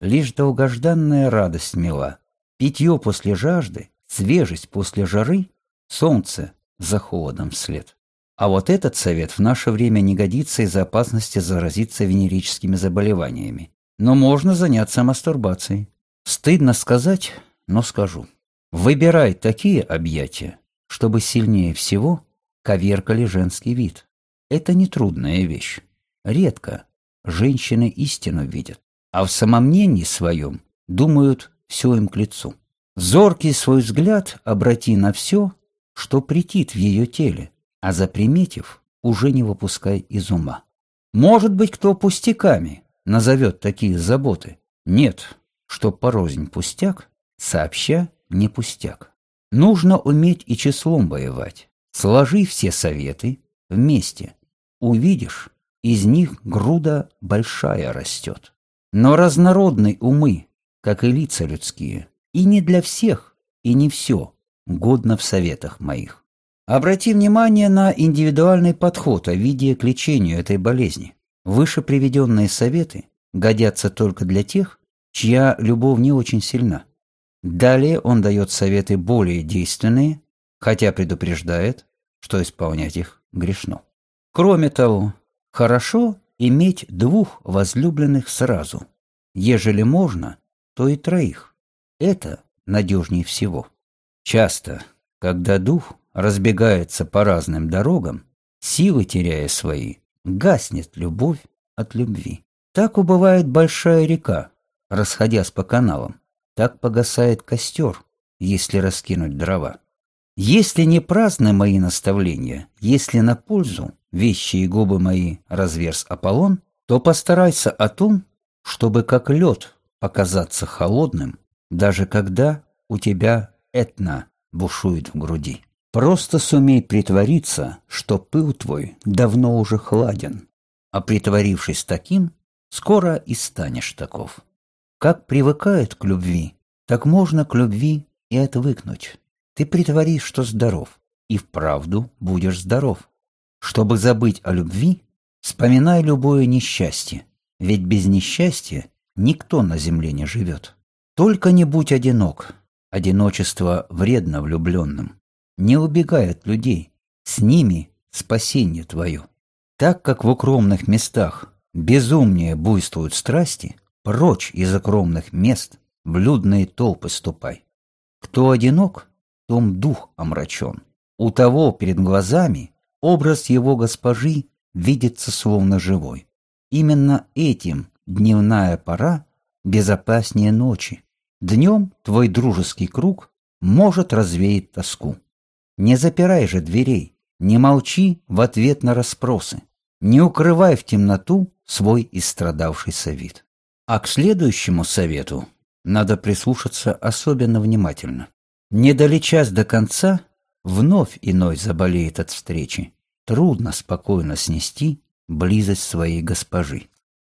Лишь долгожданная радость мила, питье после жажды, свежесть после жары, солнце за холодом вслед. А вот этот совет в наше время не годится из-за опасности заразиться венерическими заболеваниями. Но можно заняться мастурбацией. Стыдно сказать, но скажу. Выбирай такие объятия, чтобы сильнее всего коверкали женский вид. Это нетрудная вещь. Редко женщины истину видят, а в самомнении своем думают все им к лицу. Зоркий свой взгляд обрати на все, что претит в ее теле, а заприметив, уже не выпускай из ума. Может быть, кто пустяками назовет такие заботы? Нет, что порознь пустяк, сообща не пустяк. Нужно уметь и числом воевать. Сложи все советы вместе. Увидишь, из них груда большая растет. Но разнородны умы, как и лица людские, и не для всех, и не все годно в советах моих. Обрати внимание на индивидуальный подход о виде к лечению этой болезни. Выше приведенные советы годятся только для тех, чья любовь не очень сильна. Далее он дает советы более действенные, хотя предупреждает, что исполнять их грешно. Кроме того, хорошо иметь двух возлюбленных сразу. Ежели можно, то и троих. Это надежнее всего. Часто, когда дух разбегается по разным дорогам, силы теряя свои, гаснет любовь от любви. Так убывает большая река, расходясь по каналам. Так погасает костер, если раскинуть дрова. Если не праздны мои наставления, если на пользу вещи и губы мои разверз Аполлон, то постарайся о том, чтобы как лед показаться холодным, даже когда у тебя этна бушует в груди. Просто сумей притвориться, что пыл твой давно уже хладен, а притворившись таким, скоро и станешь таков. Как привыкает к любви, так можно к любви и отвыкнуть. Ты притворишь, что здоров, и вправду будешь здоров. Чтобы забыть о любви, вспоминай любое несчастье, ведь без несчастья никто на земле не живет. Только не будь одинок, одиночество вредно влюбленным не убегай от людей, с ними спасение твое. Так как в укромных местах безумнее буйствуют страсти, прочь из укромных мест в людные толпы ступай. Кто одинок, том дух омрачен. У того перед глазами образ его госпожи видится словно живой. Именно этим дневная пора безопаснее ночи. Днем твой дружеский круг может развеять тоску. Не запирай же дверей, не молчи в ответ на расспросы, не укрывай в темноту свой истрадавшийся вид. А к следующему совету надо прислушаться особенно внимательно. Не долечась до конца, вновь иной заболеет от встречи. Трудно спокойно снести близость своей госпожи.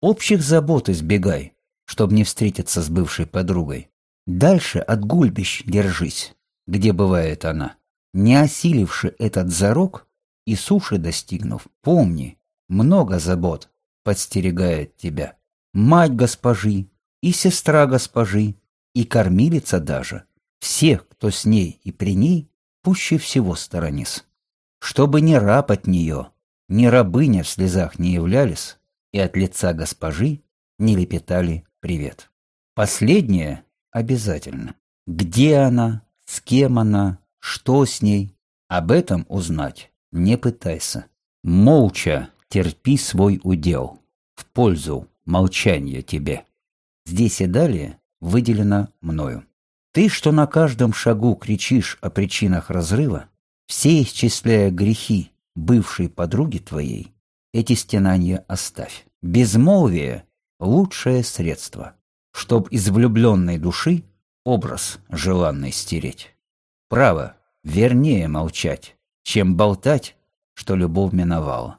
Общих забот избегай, чтобы не встретиться с бывшей подругой. Дальше от гульбищ держись, где бывает она. Не осиливши этот зарок и суши достигнув, помни, много забот подстерегает тебя. Мать госпожи и сестра госпожи, и кормилица даже, всех, кто с ней и при ней, пуще всего сторонись. Чтобы ни раб от нее, ни рабыня в слезах не являлись, и от лица госпожи не лепетали привет. Последнее обязательно. Где она, с кем она, что с ней? Об этом узнать не пытайся. Молча терпи свой удел. В пользу молчания тебе. Здесь и далее выделено мною. Ты, что на каждом шагу кричишь о причинах разрыва, все исчисляя грехи бывшей подруги твоей, эти стенания оставь. Безмолвие — лучшее средство, чтоб из влюбленной души образ желанный стереть. Право, вернее молчать, чем болтать, что любовь миновала.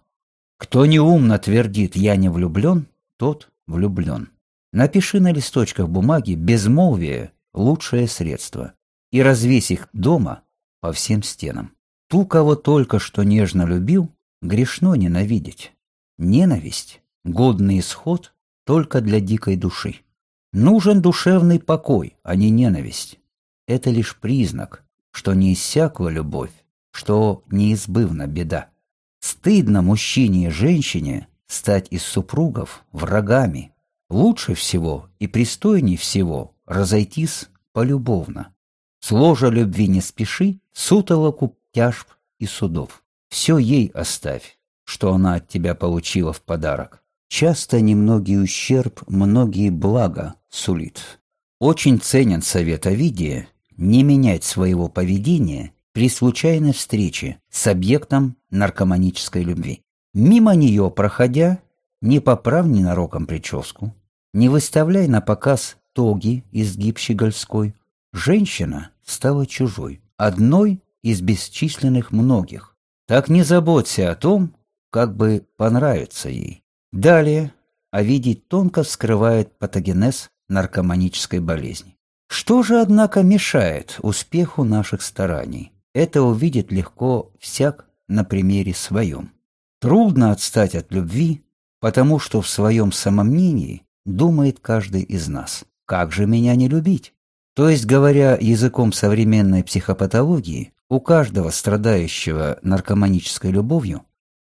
Кто неумно твердит «я не влюблен», тот влюблен. Напиши на листочках бумаги «безмолвие» — лучшее средство, и развесь их дома по всем стенам. Ту, кого только что нежно любил, грешно ненавидеть. Ненависть — годный исход только для дикой души. Нужен душевный покой, а не ненависть. Это лишь признак, что не иссякла любовь, что неизбывна беда. Стыдно мужчине и женщине стать из супругов врагами, Лучше всего и пристойней всего разойтись полюбовно. С ложа любви не спеши, сутолоку тяжб и судов. Все ей оставь, что она от тебя получила в подарок. Часто немногий ущерб, многие блага сулит. Очень ценен совет Овидия не менять своего поведения при случайной встрече с объектом наркоманической любви. Мимо нее проходя, не поправ ненароком прическу, не выставляй на показ тоги изгиб щегольской. Женщина стала чужой, одной из бесчисленных многих. Так не заботься о том, как бы понравиться ей. Далее Овидий тонко вскрывает патогенез наркоманической болезни. Что же, однако, мешает успеху наших стараний? Это увидит легко всяк на примере своем. Трудно отстать от любви, потому что в своем самомнении думает каждый из нас. Как же меня не любить? То есть, говоря языком современной психопатологии, у каждого страдающего наркоманической любовью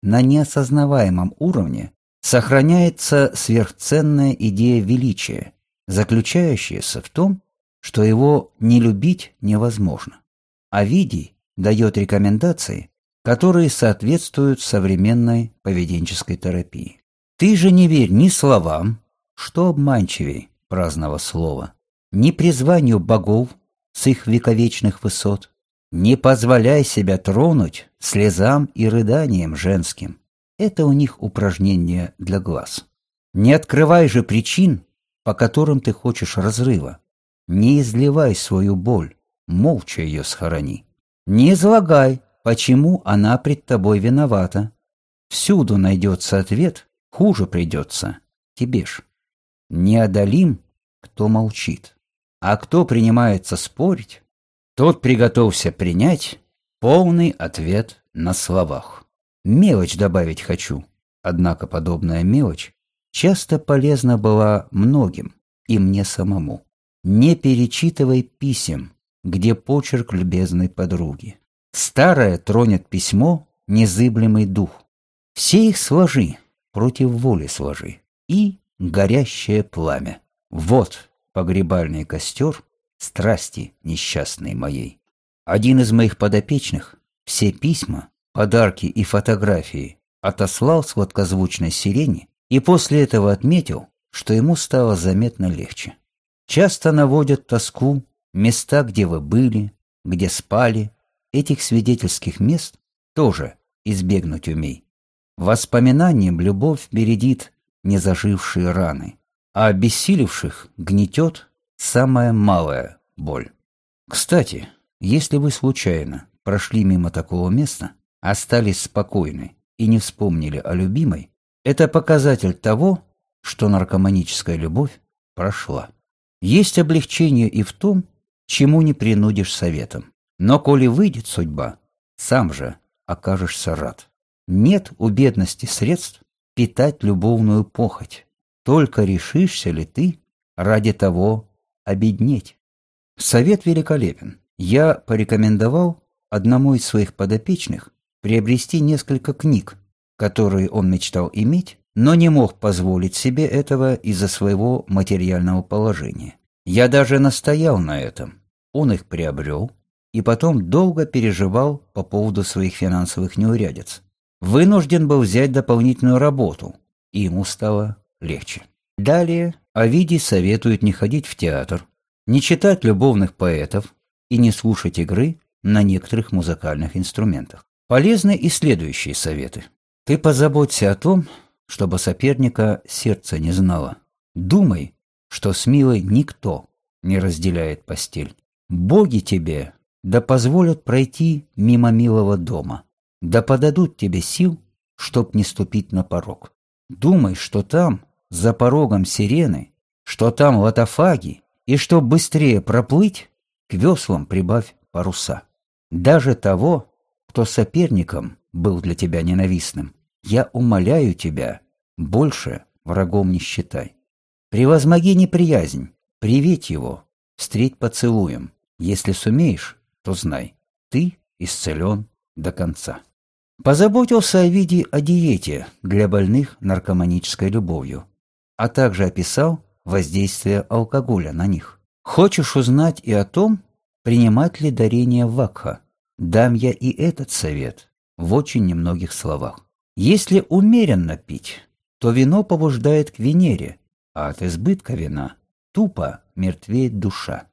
на неосознаваемом уровне сохраняется сверхценная идея величия, заключающаяся в том, что его не любить невозможно. А Видий дает рекомендации, которые соответствуют современной поведенческой терапии. Ты же не верь ни словам, что обманчивей праздного слова? Не призванию богов с их вековечных высот, не позволяй себя тронуть слезам и рыданиям женским. Это у них упражнение для глаз. Не открывай же причин, по которым ты хочешь разрыва. Не изливай свою боль, молча ее схорони. Не излагай, почему она пред тобой виновата. Всюду найдется ответ, хуже придется тебе ж. Неодолим, кто молчит. А кто принимается спорить, тот приготовься принять полный ответ на словах. Мелочь добавить хочу, однако подобная мелочь часто полезна была многим, и мне самому. Не перечитывай писем, где почерк любезной подруги. Старое тронет письмо незыблемый дух. Все их сложи, против воли сложи, и горящее пламя. Вот погребальный костер страсти несчастной моей. Один из моих подопечных все письма, подарки и фотографии отослал сладкозвучной сирени и после этого отметил, что ему стало заметно легче. Часто наводят тоску места, где вы были, где спали. Этих свидетельских мест тоже избегнуть умей. Воспоминанием любовь бередит незажившие раны, а обессилевших гнетет самая малая боль. Кстати, если вы случайно прошли мимо такого места, остались спокойны и не вспомнили о любимой, это показатель того, что наркоманическая любовь прошла. Есть облегчение и в том, чему не принудишь советом. Но коли выйдет судьба, сам же окажешься рад. Нет у бедности средств питать любовную похоть. Только решишься ли ты ради того обеднеть? Совет великолепен. Я порекомендовал одному из своих подопечных приобрести несколько книг, которые он мечтал иметь, но не мог позволить себе этого из-за своего материального положения. Я даже настоял на этом. Он их приобрел и потом долго переживал по поводу своих финансовых неурядиц вынужден был взять дополнительную работу, и ему стало легче. Далее Овидий советует не ходить в театр, не читать любовных поэтов и не слушать игры на некоторых музыкальных инструментах. Полезны и следующие советы. Ты позаботься о том, чтобы соперника сердце не знало. Думай, что с милой никто не разделяет постель. Боги тебе да позволят пройти мимо милого дома да подадут тебе сил чтоб не ступить на порог. Думай, что там, за порогом сирены, что там лотофаги, и чтоб быстрее проплыть, к веслам прибавь паруса. Даже того, кто соперником был для тебя ненавистным, я умоляю тебя, больше врагом не считай. Превозмоги неприязнь, приветь его, встреть поцелуем. Если сумеешь, то знай, ты исцелен до конца. Позаботился о виде о диете для больных наркоманической любовью, а также описал воздействие алкоголя на них. Хочешь узнать и о том, принимать ли дарение вакха? Дам я и этот совет в очень немногих словах. Если умеренно пить, то вино побуждает к Венере, а от избытка вина тупо мертвеет душа.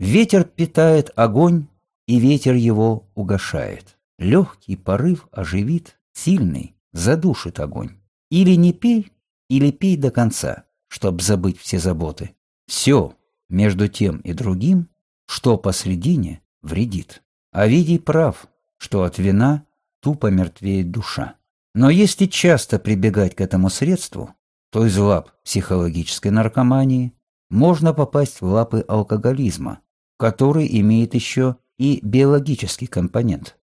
Ветер питает огонь, и ветер его угошает. Легкий порыв оживит, сильный задушит огонь. Или не пей, или пей до конца, чтоб забыть все заботы. Все между тем и другим, что посредине, вредит. А видий прав, что от вина тупо мертвеет душа. Но если часто прибегать к этому средству, то из лап психологической наркомании можно попасть в лапы алкоголизма, который имеет еще и биологический компонент.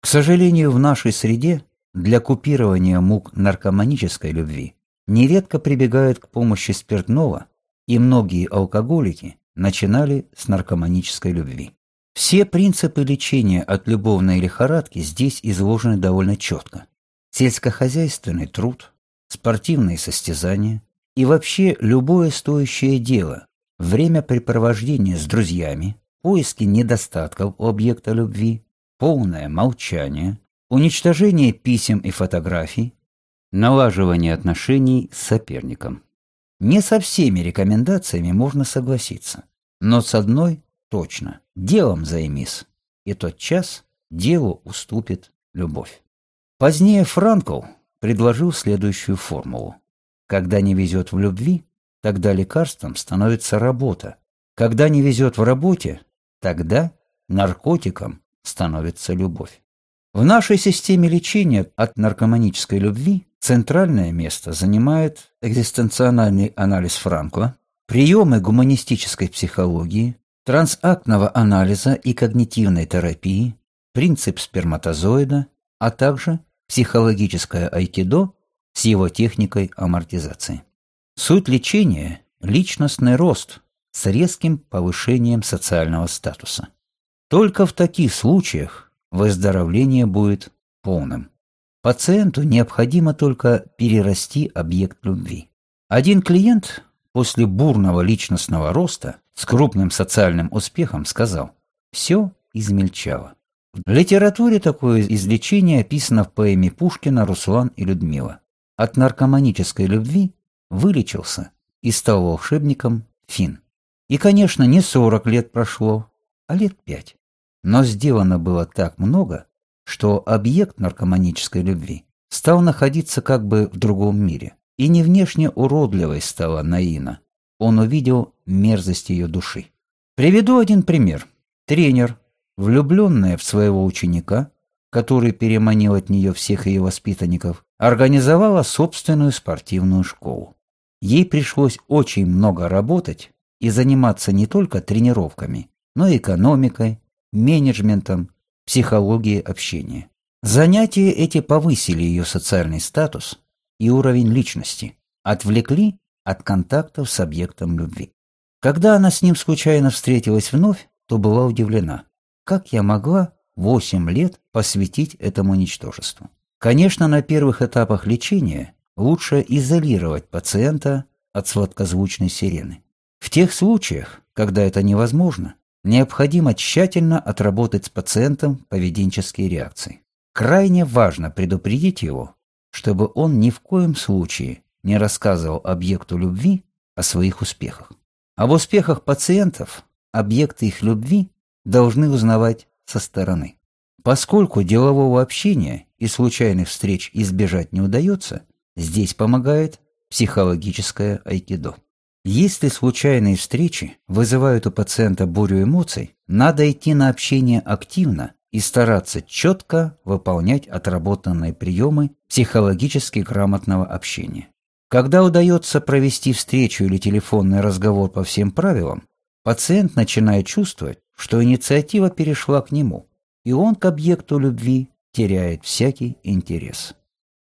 К сожалению, в нашей среде для купирования мук наркоманической любви нередко прибегают к помощи спиртного, и многие алкоголики начинали с наркоманической любви. Все принципы лечения от любовной лихорадки здесь изложены довольно четко. Сельскохозяйственный труд, спортивные состязания и вообще любое стоящее дело, времяпрепровождение с друзьями, поиски недостатков у объекта любви, полное молчание, уничтожение писем и фотографий, налаживание отношений с соперником. Не со всеми рекомендациями можно согласиться, но с одной точно – делом займись, и тот час делу уступит любовь. Позднее Франкл предложил следующую формулу. Когда не везет в любви, тогда лекарством становится работа. Когда не везет в работе, тогда наркотиком становится любовь. В нашей системе лечения от наркоманической любви центральное место занимает экзистенциональный анализ Франкла, приемы гуманистической психологии, трансактного анализа и когнитивной терапии, принцип сперматозоида, а также психологическое айкидо с его техникой амортизации. Суть лечения – личностный рост с резким повышением социального статуса. Только в таких случаях выздоровление будет полным. Пациенту необходимо только перерасти объект любви. Один клиент после бурного личностного роста с крупным социальным успехом сказал «все измельчало». В литературе такое излечение описано в поэме Пушкина «Руслан и Людмила». От наркоманической любви вылечился и стал волшебником Фин. И, конечно, не 40 лет прошло, а лет пять. Но сделано было так много, что объект наркоманической любви стал находиться как бы в другом мире. И не внешне уродливой стала Наина. Он увидел мерзость ее души. Приведу один пример. Тренер, влюбленная в своего ученика, который переманил от нее всех ее воспитанников, организовала собственную спортивную школу. Ей пришлось очень много работать и заниматься не только тренировками, но и экономикой, менеджментом, психологией общения. Занятия эти повысили ее социальный статус и уровень личности, отвлекли от контактов с объектом любви. Когда она с ним случайно встретилась вновь, то была удивлена. Как я могла восемь лет посвятить этому ничтожеству? Конечно, на первых этапах лечения лучше изолировать пациента от сладкозвучной сирены. В тех случаях, когда это невозможно, необходимо тщательно отработать с пациентом поведенческие реакции. Крайне важно предупредить его, чтобы он ни в коем случае не рассказывал объекту любви о своих успехах. Об успехах пациентов объекты их любви должны узнавать со стороны. Поскольку делового общения и случайных встреч избежать не удается, здесь помогает психологическое айкидо. Если случайные встречи вызывают у пациента бурю эмоций, надо идти на общение активно и стараться четко выполнять отработанные приемы психологически грамотного общения. Когда удается провести встречу или телефонный разговор по всем правилам, пациент начинает чувствовать, что инициатива перешла к нему, и он к объекту любви теряет всякий интерес.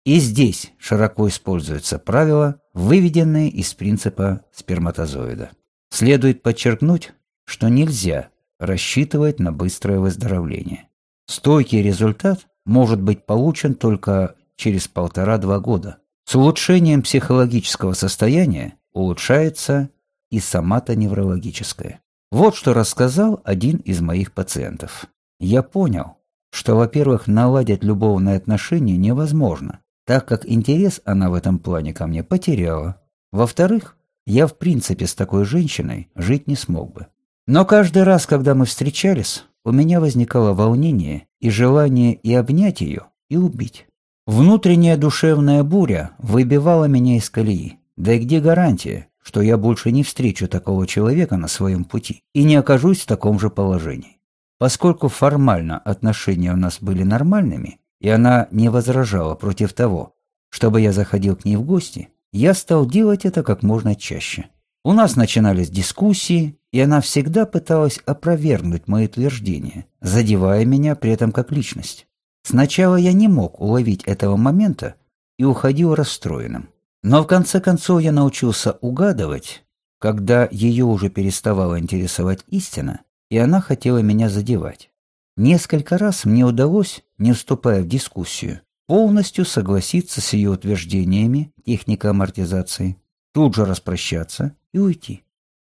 И здесь широко используются правила, выведенные из принципа сперматозоида. Следует подчеркнуть, что нельзя рассчитывать на быстрое выздоровление. Стойкий результат может быть получен только через полтора-два года. С улучшением психологического состояния улучшается и сомато-неврологическое. Вот что рассказал один из моих пациентов. Я понял, что, во-первых, наладить любовные отношения невозможно, так как интерес она в этом плане ко мне потеряла. Во-вторых, я в принципе с такой женщиной жить не смог бы. Но каждый раз, когда мы встречались, у меня возникало волнение и желание и обнять ее, и убить. Внутренняя душевная буря выбивала меня из колеи. Да и где гарантия, что я больше не встречу такого человека на своем пути и не окажусь в таком же положении? Поскольку формально отношения у нас были нормальными, и она не возражала против того, чтобы я заходил к ней в гости, я стал делать это как можно чаще. У нас начинались дискуссии, и она всегда пыталась опровергнуть мои утверждения, задевая меня при этом как личность. Сначала я не мог уловить этого момента и уходил расстроенным. Но в конце концов я научился угадывать, когда ее уже переставала интересовать истина, и она хотела меня задевать. Несколько раз мне удалось, не вступая в дискуссию, полностью согласиться с ее утверждениями техника амортизации, тут же распрощаться и уйти.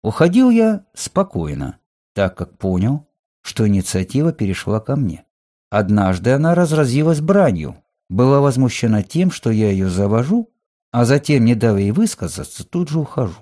Уходил я спокойно, так как понял, что инициатива перешла ко мне. Однажды она разразилась бранью, была возмущена тем, что я ее завожу, а затем, не дав ей высказаться, тут же ухожу.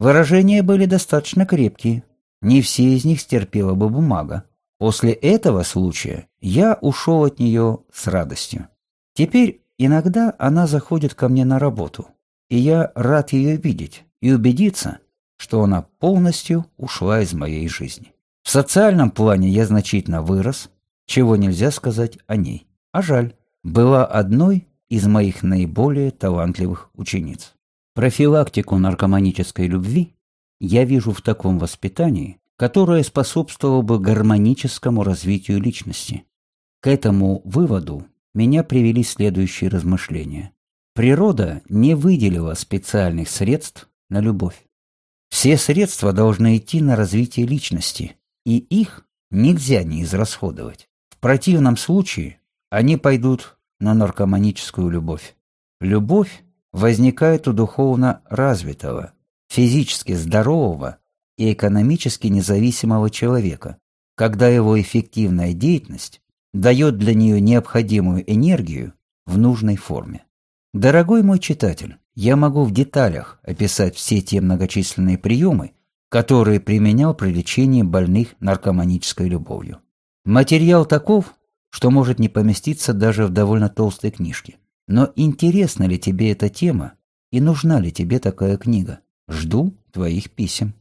Выражения были достаточно крепкие, не все из них стерпела бы бумага. После этого случая я ушел от нее с радостью. Теперь иногда она заходит ко мне на работу, и я рад ее видеть и убедиться, что она полностью ушла из моей жизни. В социальном плане я значительно вырос, чего нельзя сказать о ней. А жаль, была одной из моих наиболее талантливых учениц. Профилактику наркоманической любви я вижу в таком воспитании, которое способствовало бы гармоническому развитию личности. К этому выводу меня привели следующие размышления. Природа не выделила специальных средств на любовь. Все средства должны идти на развитие личности, и их нельзя не израсходовать. В противном случае они пойдут на наркоманическую любовь. Любовь возникает у духовно развитого, физически здорового и экономически независимого человека, когда его эффективная деятельность дает для нее необходимую энергию в нужной форме. Дорогой мой читатель, я могу в деталях описать все те многочисленные приемы, которые применял при лечении больных наркоманической любовью. Материал таков, что может не поместиться даже в довольно толстой книжке. Но интересна ли тебе эта тема и нужна ли тебе такая книга? Жду твоих писем.